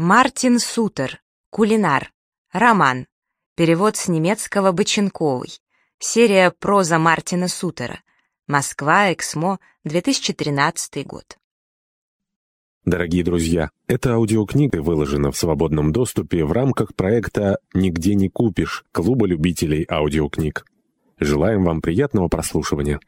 Мартин Сутер. Кулинар. Роман. Перевод с немецкого Боченковой. Серия «Проза Мартина Сутера». Москва, Эксмо, 2013 год. Дорогие друзья, эта аудиокнига выложена в свободном доступе в рамках проекта «Нигде не купишь» Клуба любителей аудиокниг. Желаем вам приятного прослушивания.